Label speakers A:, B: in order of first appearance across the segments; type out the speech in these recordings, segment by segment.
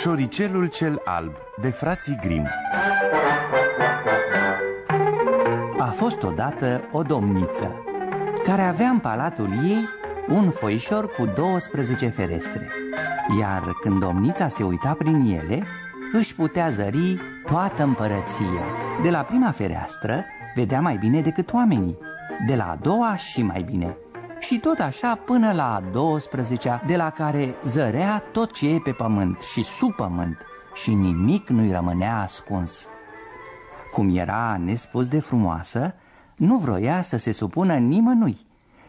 A: Șoricelul cel alb de frații Grim
B: A fost odată o domniță care avea în palatul ei un foișor cu 12 ferestre. Iar când domnița se uita prin ele, își putea zări toată împărăția. De la prima fereastră vedea mai bine decât oamenii De la a doua și mai bine și tot așa până la a 12 de la care zărea tot ce e pe pământ și sub pământ și nimic nu-i rămânea ascuns. Cum era nespus de frumoasă, nu vroia să se supună nimănui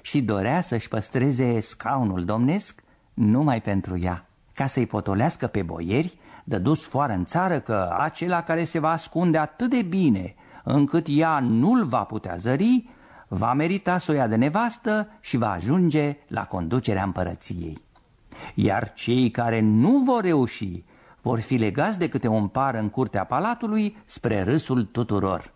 B: și dorea să-și păstreze scaunul domnesc numai pentru ea, ca să-i potolească pe boieri, dus foară în țară că acela care se va ascunde atât de bine încât ea nu-l va putea zări, va merita să o ia de nevastă și va ajunge la conducerea împărăției. Iar cei care nu vor reuși vor fi legați de câte un par în curtea palatului spre râsul tuturor.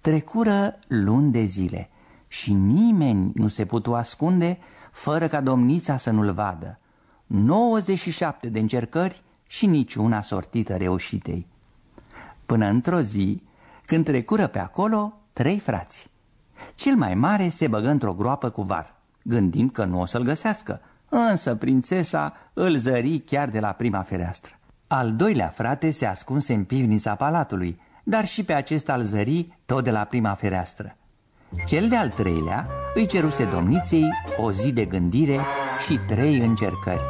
B: Trecură luni de zile și nimeni nu se putu ascunde fără ca domnița să nu-l vadă. 97 de încercări și niciuna sortită reușitei. Până într-o zi, când trecură pe acolo trei frați. Cel mai mare se băgă într-o groapă cu var, gândind că nu o să-l găsească, însă prințesa îl zări chiar de la prima fereastră. Al doilea frate se ascunse în pivnița palatului, dar și pe acesta îl zări tot de la prima fereastră. Cel de-al treilea îi ceruse domniței o zi de gândire și trei încercări.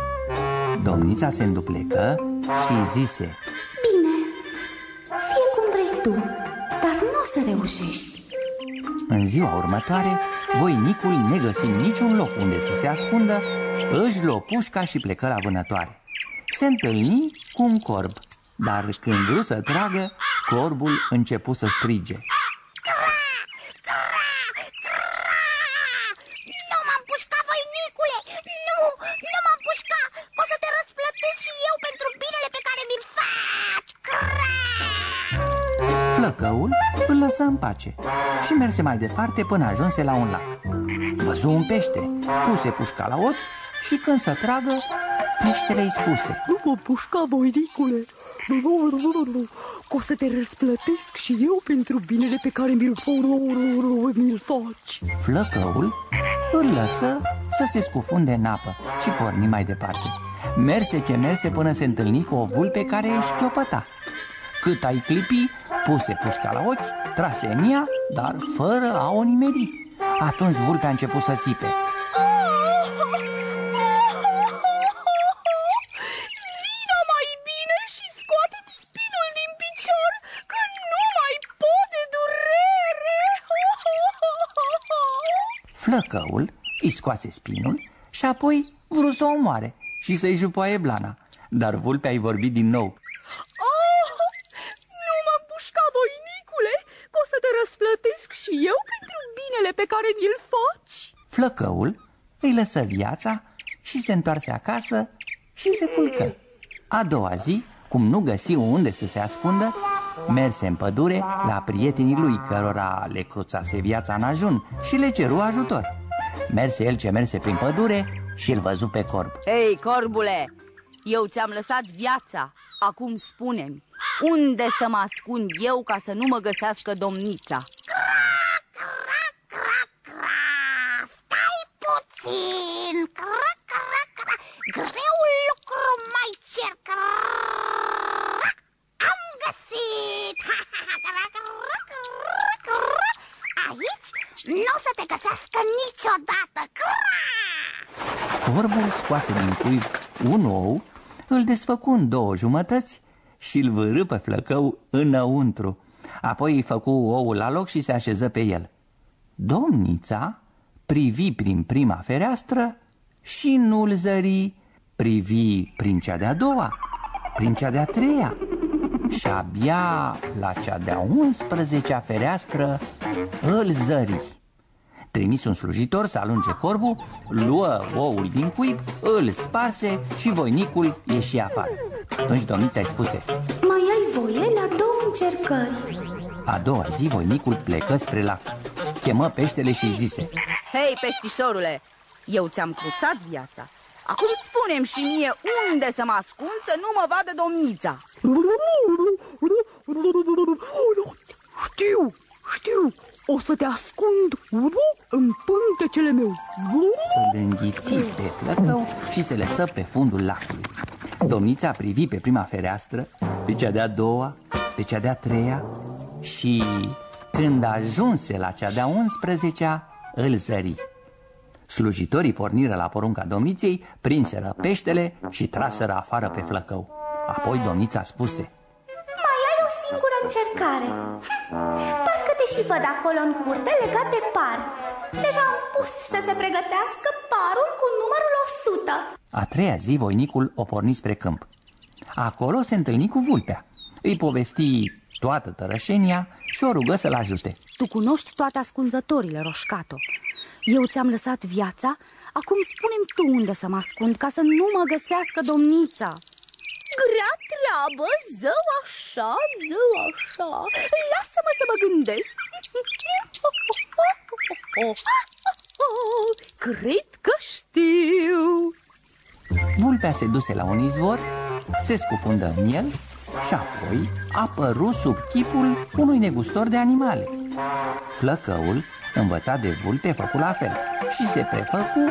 B: Domnița se înduplecă și zise
C: Bine, fie cum vrei tu, dar nu o să reușești
B: în ziua următoare, voinicul, negăsind niciun loc unde să se ascundă, își luă pușca și plecă la vânătoare. Se întâlni cu un corb, dar când vreau să tragă, corbul începu să strige. Lăsă în pace și merse mai departe până ajunse la un lac. Văzu un pește, puse pușca la ochi și când să tragă, peștele îi spuse.
D: Nu mă pușca, boiricule, nu, nu, nu, nu, nu, o să te răsplătesc și eu pentru binele pe care mi-l, mi faci.
B: Flăcăul îl lăsă să se scufunde în apă și porni mai departe. Merse ce merse până se întâlni cu o vulpe care își șchiopăta Cât ai clipi, puse pușca la ochi, trase în ea, dar fără a o nimeri. Atunci vulpea a început să țipe.
D: Vino mai bine și scoatem spinul din picior, că nu mai pot de durere.
B: Flăcăul îi scoase spinul și apoi vrut să o omoare și să-i jupoaie blana. Dar vulpea i vorbit din nou.
D: Și eu pentru binele pe care mi-l faci?
B: Flăcăul îi lăsă viața și se întoarse acasă și se culcă. A doua zi, cum nu găsi unde să se ascundă, merse în pădure la prietenii lui cărora le cruțase viața în ajun și le ceru ajutor. Merse el ce merse prin pădure și îl văzu pe corb.
E: Ei, corbule, eu ți-am lăsat viața, acum spune-mi, unde să mă ascund eu ca să nu mă găsească domnița?
F: puțin. Cra, cra, cra. Greul lucru mai cer. Cra. Am găsit. Aici nu o să te găsească niciodată. Cra.
B: Corbul scoase din cuib un ou, îl desfăcu în două jumătăți și îl vârâ pe flăcău înăuntru. Apoi îi făcu oul la loc și se așeză pe el. Domnița privi prin prima fereastră și nu-l zări, privi prin cea de-a doua, prin cea de-a treia și abia la cea de-a unsprezecea fereastră îl zări. Trimis un slujitor să alunge corbul, luă oul din cuib, îl sparse și voinicul ieși afară. Atunci domnița îi spuse
C: Mai ai voie la două încercări
B: A doua zi voinicul plecă spre lac Chemă peștele și zise
E: Hei, peștișorule, eu ți-am cruțat viața Acum spunem și mie unde să mă ascund să nu mă vadă domnița
D: Știu, știu, o să te ascund în pântecele meu.
B: Îl înghiți pe flăcău și se lăsă pe fundul lacului. Domnița privi pe prima fereastră, pe cea de-a doua, pe cea de-a treia și când ajunse la cea de-a unsprezecea, îl zări. Slujitorii porniră la porunca domniței, prinseră peștele și traseră afară pe flăcău. Apoi domnița spuse
C: Mai ai o singură încercare Parcă te și văd acolo în curte legat de par Deja am pus să se pregătească parul cu numărul 100
B: A treia zi voinicul o porni spre câmp. Acolo se întâlni cu vulpea. Îi povesti toată tărășenia și o rugă să-l ajute.
E: Tu cunoști toate ascunzătorile, Roșcato Eu ți-am lăsat viața, acum spunem tu unde să mă ascund ca să nu mă găsească domnița Grea treabă, zău așa, zău așa Lasă-mă să mă gândesc Cred că știu
B: Vulpea se duse la un izvor, se scufundă în el și apoi apăru sub chipul unui negustor de animale. Flăcăul, învățat de vulpe, făcu la fel și se prefăcu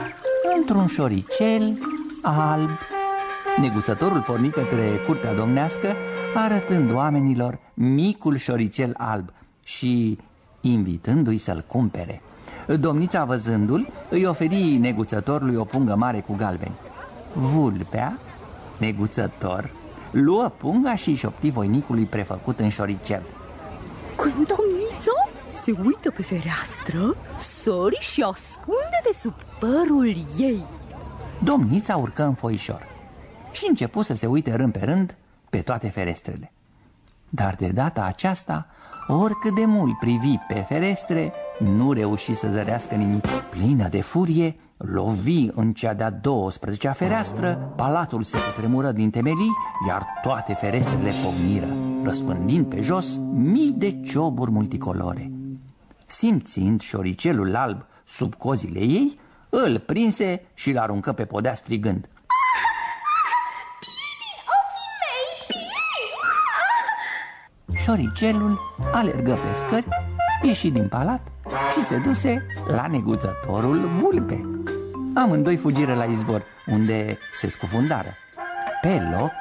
B: într-un șoricel alb. Neguțătorul porni către curtea domnească, arătând oamenilor micul șoricel alb și invitându-i să-l cumpere. Domnița văzându-l, îi oferi neguțătorului o pungă mare cu galbeni. Vulpea, neguțător, luă punga și șopti voinicului prefăcut în șoricel.
D: Când domnița se uită pe fereastră, sări și ascunde de sub părul ei.
B: Domnița urcă în foișor și începu să se uite rând pe rând pe toate ferestrele. Dar de data aceasta, oricât de mult privi pe ferestre, nu reuși să zărească nimic. Plină de furie, lovi în cea de-a 12-a fereastră, palatul se cutremură din temelii, iar toate ferestrele pocniră, răspândind pe jos mii de cioburi multicolore. Simțind șoricelul alb sub cozile ei, îl prinse și l-aruncă pe podea strigând. Șoricelul alergă pe scări, ieși din palat și se duse la neguțătorul vulpe. Amândoi fugiră la izvor, unde se scufundară. Pe loc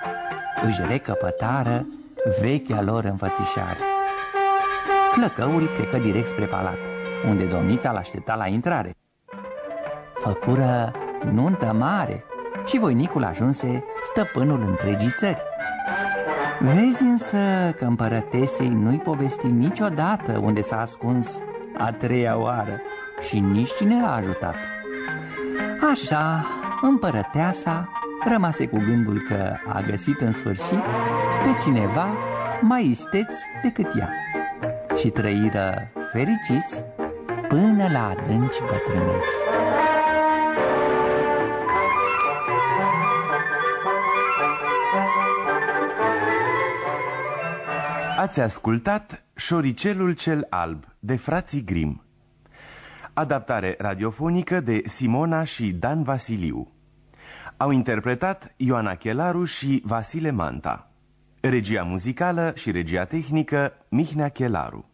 B: își recăpătară vechea lor înfățișare. Flăcăul plecă direct spre palat, unde domnița l-aștepta la intrare. Făcură nuntă mare și voinicul ajunse stăpânul întregii țări. Vezi însă că împărătesei nu-i povesti niciodată unde s-a ascuns a treia oară și nici cine l-a ajutat. Așa, împărăteasa rămase cu gândul că a găsit în sfârșit pe cineva mai isteț decât ea și trăiră fericiți până la adânci bătrâneți.
A: Ați ascultat Șoricelul cel alb de frații Grim Adaptare radiofonică de Simona și Dan Vasiliu. Au interpretat Ioana Chelaru și Vasile Manta. Regia muzicală și regia tehnică Mihnea Chelaru